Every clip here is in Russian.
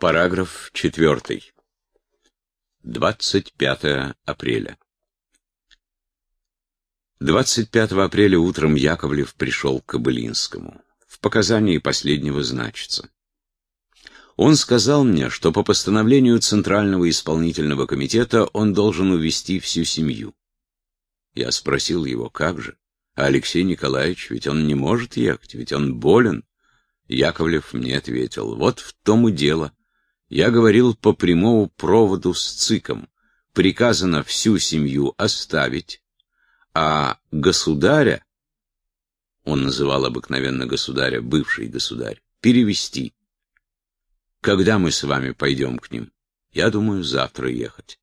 Параграф 4. 25 апреля. 25 апреля утром Яковлев пришел к Кобылинскому. В показании последнего значится. Он сказал мне, что по постановлению Центрального исполнительного комитета он должен увести всю семью. Я спросил его, как же? А Алексей Николаевич, ведь он не может ехать, ведь он болен. Яковлев мне ответил, вот в том и дело. Я говорил по прямому проводу с ЦИКом. Приказано всю семью оставить, а государя, он называл обыкновенно государя, бывший государь, перевести. Когда мы с вами пойдем к ним? Я думаю, завтра ехать.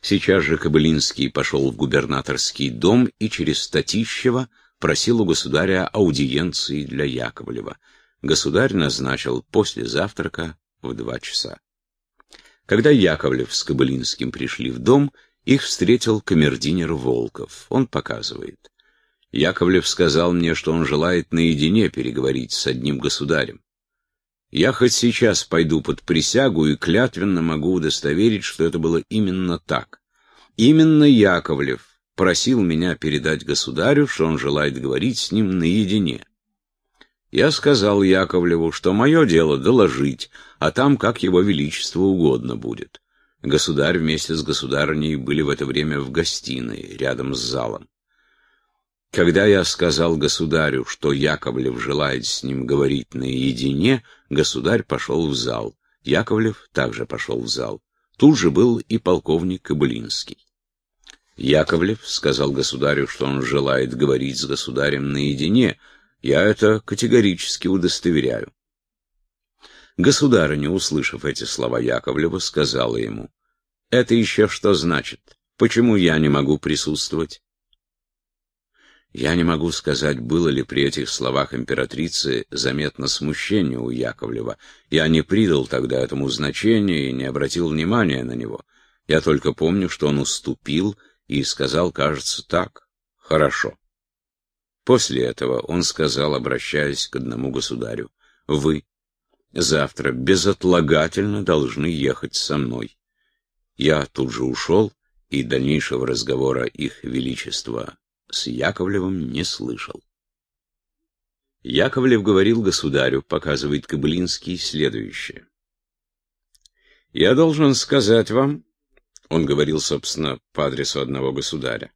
Сейчас же Кобылинский пошел в губернаторский дом и через Татищева просил у государя аудиенции для Яковлева. Государь назначил после завтрака в два часа. Когда Яковлев с Кобылинским пришли в дом, их встретил камердинер Волков. Он показывает. Яковлев сказал мне, что он желает наедине переговорить с одним государем. Я хоть сейчас пойду под присягу и клятвенно могу удостоверить, что это было именно так. Именно Яковлев просил меня передать государю, что он желает говорить с ним наедине. Я сказал Яковлеву, что мое дело доложить, а там как его величество угодно будет. Государь вместе с государыней были в это время в гостиной, рядом с залом. Когда я сказал государю, что Яковлев желает с ним говорить наедине, государь пошел в зал. Яковлев также пошел в зал. Тут же был и полковник Кобылинский. Яковлев сказал государю, что он желает говорить с государем наедине, я это категорически удостоверяю. Государыня, услышав эти слова Яковлева, сказала ему, «Это еще что значит? Почему я не могу присутствовать?» Я не могу сказать, было ли при этих словах императрицы заметно смущение у Яковлева. Я не придал тогда этому значения и не обратил внимания на него. Я только помню, что он уступил и сказал, кажется, так, хорошо. После этого он сказал, обращаясь к одному государю, «Вы завтра безотлагательно должны ехать со мной». Я тут же ушел, и дальнейшего разговора их величества с Яковлевым не слышал. Яковлев говорил государю, показывает Кобылинский, следующее. «Я должен сказать вам, — он говорил, собственно, по адресу одного государя,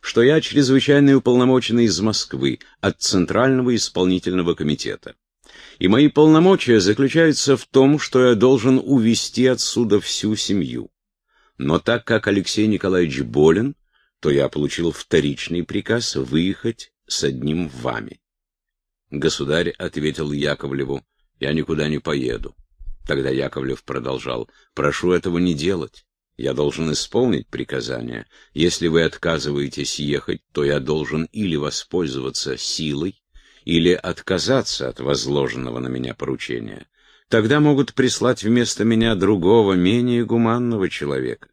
что я чрезвычайный уполномоченный из Москвы от Центрального исполнительного комитета. И мои полномочия заключаются в том, что я должен увести отсюда всю семью. Но так как Алексей Николаевич болен, то я получил вторичный приказ выехать с одним вами. Государь ответил Яковлеву, я никуда не поеду. Тогда Яковлев продолжал, прошу этого не делать. Я должен исполнить приказание. Если вы отказываетесь ехать, то я должен или воспользоваться силой, или отказаться от возложенного на меня поручения. Тогда могут прислать вместо меня другого, менее гуманного человека.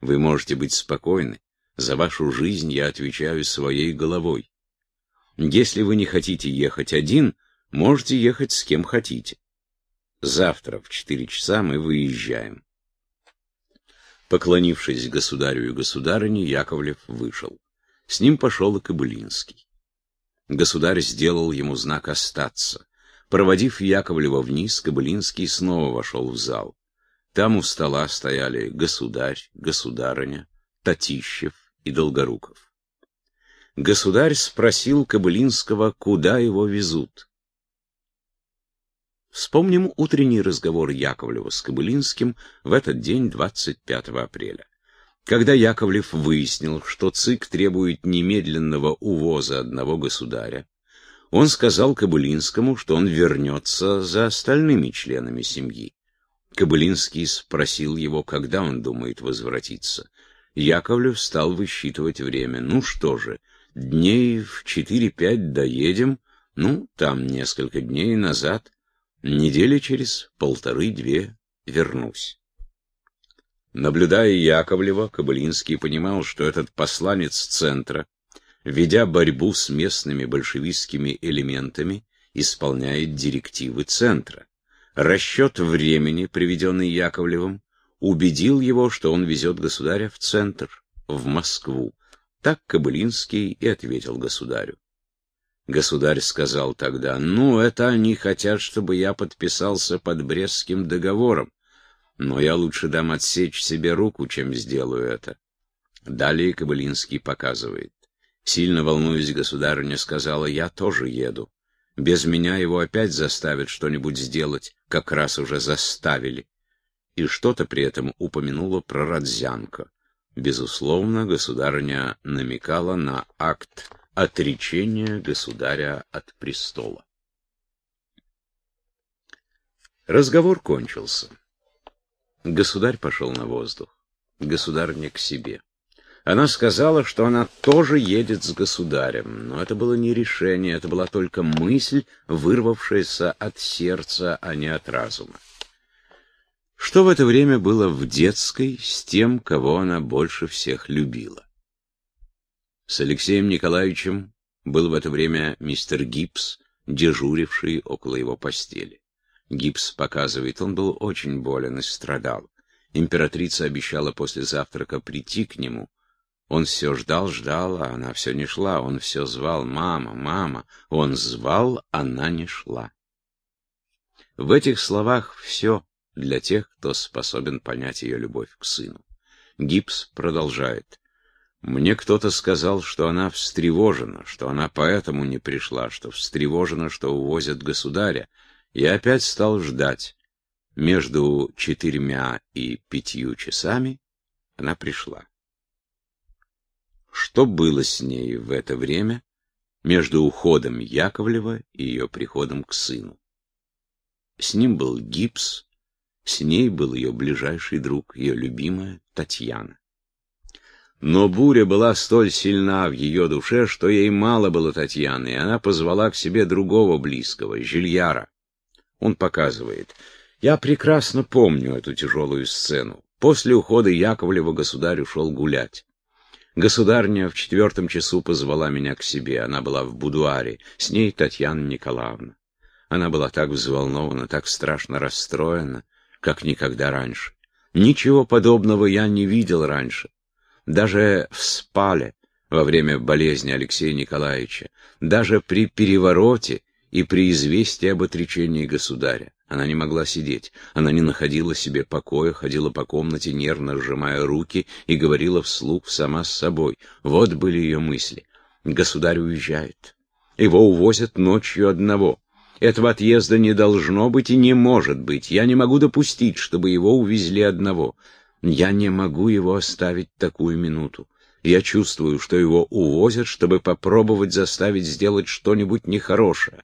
Вы можете быть спокойны. За вашу жизнь я отвечаю своей головой. Если вы не хотите ехать один, можете ехать с кем хотите. Завтра в четыре часа мы выезжаем. Поклонившись государю и государыне, Яковлев вышел. С ним пошел и Кобылинский. Государь сделал ему знак остаться. Проводив Яковлева вниз, Кобылинский снова вошел в зал. Там у стола стояли государь, государыня, Татищев и Долгоруков. Государь спросил Кобылинского, куда его везут. Вспомним утренний разговор Яковлева с Кобылинским в этот день, 25 апреля. Когда Яковлев выяснил, что ЦИК требует немедленного увоза одного государя, он сказал Кобылинскому, что он вернется за остальными членами семьи. Кобылинский спросил его, когда он думает возвратиться. Яковлев стал высчитывать время. Ну что же, дней в четыре-пять доедем, ну, там несколько дней назад. Недели через полторы-две вернусь. Наблюдая Яковлева, Кобылинский понимал, что этот посланец центра, ведя борьбу с местными большевистскими элементами, исполняет директивы центра. Расчет времени, приведенный Яковлевым, убедил его, что он везет государя в центр, в Москву. Так Кобылинский и ответил государю. Государь сказал тогда, ну, это они хотят, чтобы я подписался под Брестским договором, но я лучше дам отсечь себе руку, чем сделаю это. Далее Кобылинский показывает. Сильно волнуясь, государыня сказала, я тоже еду. Без меня его опять заставят что-нибудь сделать, как раз уже заставили. И что-то при этом упомянула про Родзянко. Безусловно, государыня намекала на акт отречения государя от престола. Разговор кончился. Государь пошел на воздух, государыня к себе. Она сказала, что она тоже едет с государем, но это было не решение, это была только мысль, вырвавшаяся от сердца, а не от разума. Что в это время было в детской с тем, кого она больше всех любила? С Алексеем Николаевичем был в это время мистер Гипс, дежуривший около его постели. Гипс показывает, он был очень болен и страдал. Императрица обещала после завтрака прийти к нему, он все ждал, ждал, а она все не шла. Он все звал «мама, мама». Он звал, она не шла. В этих словах все для тех, кто способен понять ее любовь к сыну. Гипс продолжает. Мне кто-то сказал, что она встревожена, что она поэтому не пришла, что встревожена, что увозят государя. Я опять стал ждать. Между четырьмя и пятью часами она пришла. Что было с ней в это время между уходом Яковлева и ее приходом к сыну? С ним был гипс, с ней был ее ближайший друг, ее любимая Татьяна. Но буря была столь сильна в ее душе, что ей мало было Татьяны, и она позвала к себе другого близкого, Жильяра. Он показывает. Я прекрасно помню эту тяжелую сцену. После ухода Яковлева государь ушел гулять. Государня в четвертом часу позвала меня к себе. Она была в будуаре. С ней Татьяна Николаевна. Она была так взволнована, так страшно расстроена, как никогда раньше. Ничего подобного я не видел раньше. Даже в спале во время болезни Алексея Николаевича, даже при перевороте и при известии об отречении государя. Она не могла сидеть. Она не находила себе покоя, ходила по комнате, нервно сжимая руки, и говорила вслух сама с собой. Вот были ее мысли. Государь уезжает. Его увозят ночью одного. Этого отъезда не должно быть и не может быть. Я не могу допустить, чтобы его увезли одного. Я не могу его оставить такую минуту. Я чувствую, что его увозят, чтобы попробовать заставить сделать что-нибудь нехорошее.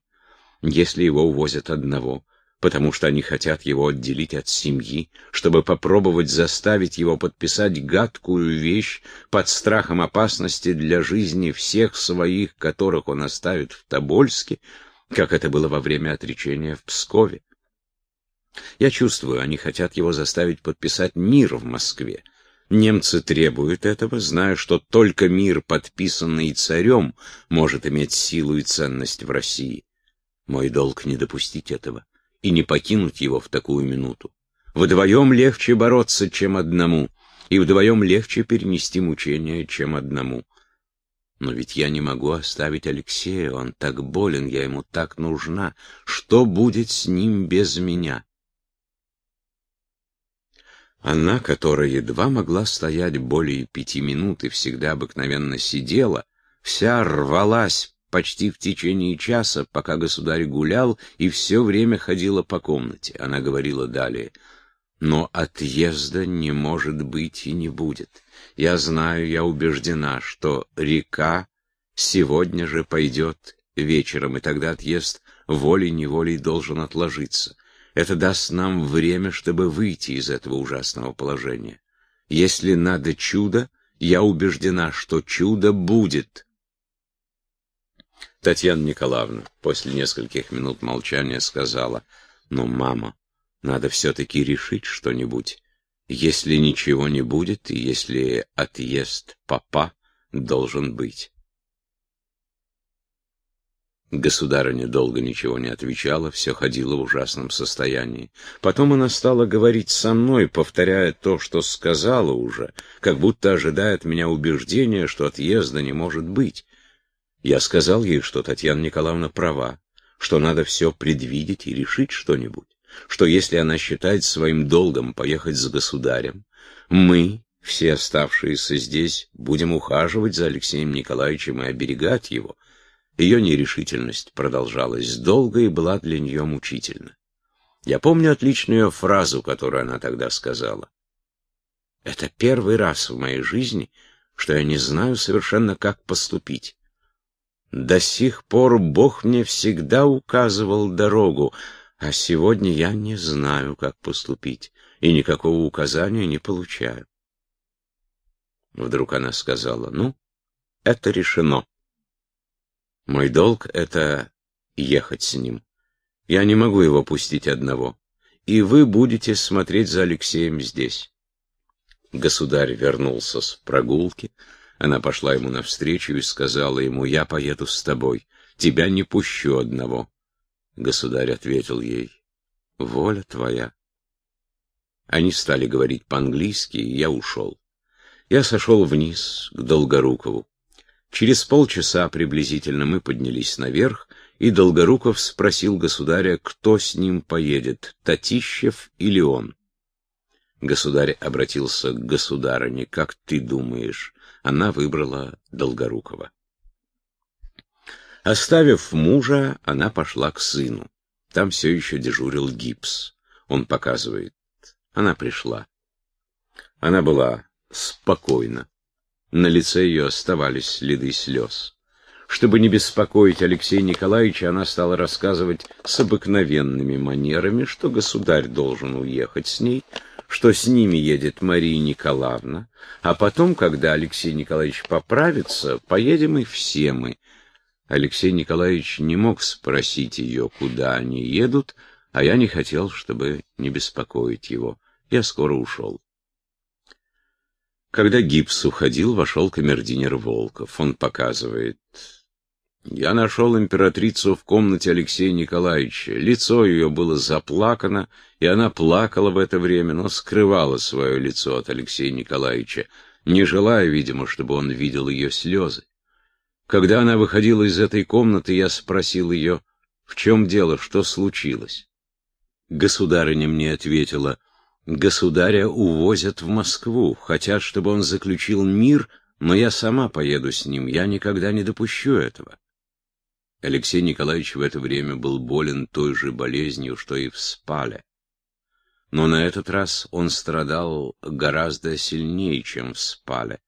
Если его увозят одного, потому что они хотят его отделить от семьи, чтобы попробовать заставить его подписать гадкую вещь под страхом опасности для жизни всех своих, которых он оставит в Тобольске, как это было во время отречения в Пскове. Я чувствую, они хотят его заставить подписать мир в Москве. Немцы требуют этого, зная, что только мир, подписанный царем, может иметь силу и ценность в России. Мой долг не допустить этого и не покинуть его в такую минуту. Вдвоем легче бороться, чем одному, и вдвоем легче перенести мучения, чем одному. Но ведь я не могу оставить Алексея, он так болен, я ему так нужна. Что будет с ним без меня? Она, которая едва могла стоять более пяти минут и всегда обыкновенно сидела, вся рвалась почти в течение часа, пока государь гулял, и все время ходила по комнате. Она говорила далее, «Но отъезда не может быть и не будет. Я знаю, я убеждена, что река сегодня же пойдет вечером, и тогда отъезд волей-неволей должен отложиться. Это даст нам время, чтобы выйти из этого ужасного положения. Если надо чудо, я убеждена, что чудо будет». Татьяна Николаевна после нескольких минут молчания сказала, «Ну, мама, надо все-таки решить что-нибудь. Если ничего не будет, и если отъезд папа должен быть». Государыня долго ничего не отвечала, все ходила в ужасном состоянии. Потом она стала говорить со мной, повторяя то, что сказала уже, как будто ожидая от меня убеждения, что отъезда не может быть. Я сказал ей, что Татьяна Николаевна права, что надо все предвидеть и решить что-нибудь, что если она считает своим долгом поехать с государем, мы, все оставшиеся здесь, будем ухаживать за Алексеем Николаевичем и оберегать его, ее нерешительность продолжалась долго и была для нее мучительна. Я помню отличную фразу, которую она тогда сказала. «Это первый раз в моей жизни, что я не знаю совершенно, как поступить. До сих пор Бог мне всегда указывал дорогу, а сегодня я не знаю, как поступить, и никакого указания не получаю». Вдруг она сказала, «Ну, это решено». Мой долг — это ехать с ним. Я не могу его пустить одного. И вы будете смотреть за Алексеем здесь. Государь вернулся с прогулки. Она пошла ему навстречу и сказала ему, «Я поеду с тобой. Тебя не пущу одного». Государь ответил ей, «Воля твоя». Они стали говорить по-английски, и я ушел. Я сошел вниз к Долгорукову. Через полчаса приблизительно мы поднялись наверх, и Долгоруков спросил государя, кто с ним поедет, Татищев или он. Государь обратился к государыне, как ты думаешь? Она выбрала Долгорукова. Оставив мужа, она пошла к сыну. Там все еще дежурил гипс. Он показывает. Она пришла. Она была спокойна. На лице ее оставались следы слез. Чтобы не беспокоить Алексея Николаевича, она стала рассказывать с обыкновенными манерами, что государь должен уехать с ней, что с ними едет Мария Николаевна, а потом, когда Алексей Николаевич поправится, поедем и все мы. Алексей Николаевич не мог спросить ее, куда они едут, а я не хотел, чтобы не беспокоить его. Я скоро ушел. Когда гипс уходил, вошел камердинер Волков. Он показывает. Я нашел императрицу в комнате Алексея Николаевича. Лицо ее было заплакано, и она плакала в это время, но скрывала свое лицо от Алексея Николаевича, не желая, видимо, чтобы он видел ее слезы. Когда она выходила из этой комнаты, я спросил ее, в чем дело, что случилось. Государыня мне ответила — Государя увозят в Москву, хотят, чтобы он заключил мир, но я сама поеду с ним, я никогда не допущу этого. Алексей Николаевич в это время был болен той же болезнью, что и в спале. Но на этот раз он страдал гораздо сильнее, чем в спале.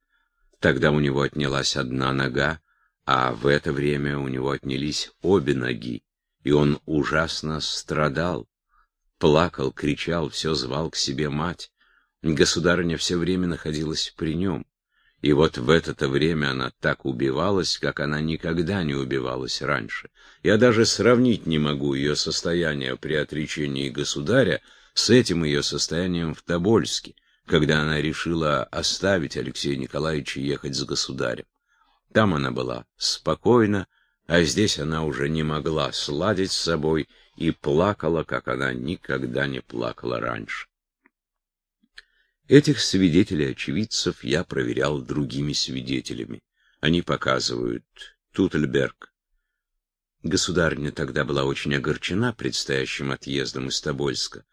Тогда у него отнялась одна нога, а в это время у него отнялись обе ноги, и он ужасно страдал. Плакал, кричал, все звал к себе мать. Государыня все время находилась при нем. И вот в это-то время она так убивалась, как она никогда не убивалась раньше. Я даже сравнить не могу ее состояние при отречении государя с этим ее состоянием в Тобольске, когда она решила оставить Алексея Николаевича ехать с государем. Там она была спокойна, а здесь она уже не могла сладить с собой и плакала, как она никогда не плакала раньше. Этих свидетелей-очевидцев я проверял другими свидетелями. Они показывают Тутельберг. Государня тогда была очень огорчена предстоящим отъездом из Тобольска.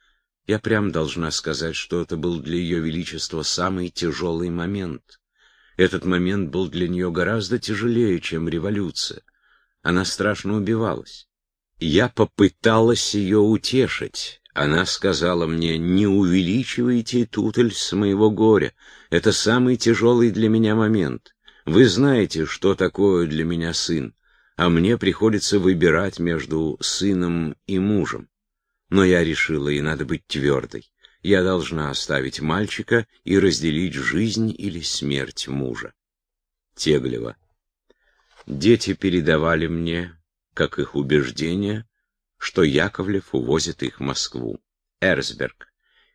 Я прям должна сказать, что это был для ее величества самый тяжелый момент. Этот момент был для нее гораздо тяжелее, чем революция. Она страшно убивалась. Я попыталась ее утешить. Она сказала мне, не увеличивайте тутель с моего горя. Это самый тяжелый для меня момент. Вы знаете, что такое для меня сын, а мне приходится выбирать между сыном и мужем. Но я решила, и надо быть твердой. Я должна оставить мальчика и разделить жизнь или смерть мужа. Теглева. Дети передавали мне, как их убеждение, что Яковлев увозит их в Москву. Эрсберг.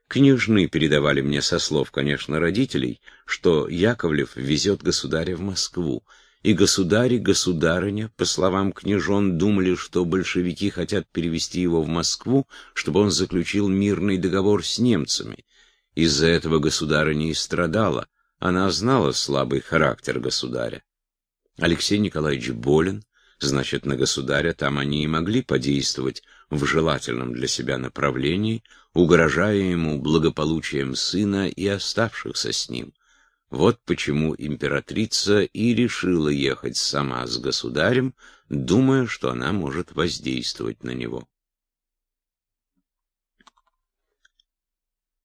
Княжны передавали мне со слов, конечно, родителей, что Яковлев везет государя в Москву. и государь и государыня, по словам княжон, думали, что большевики хотят перевести его в Москву, чтобы он заключил мирный договор с немцами. Из-за этого государыня и страдала. Она знала слабый характер государя. Алексей Николаевич болен, значит, на государя там они и могли подействовать в желательном для себя направлении, угрожая ему благополучием сына и оставшихся с ним. Вот почему императрица и решила ехать сама с государем, думая, что она может воздействовать на него.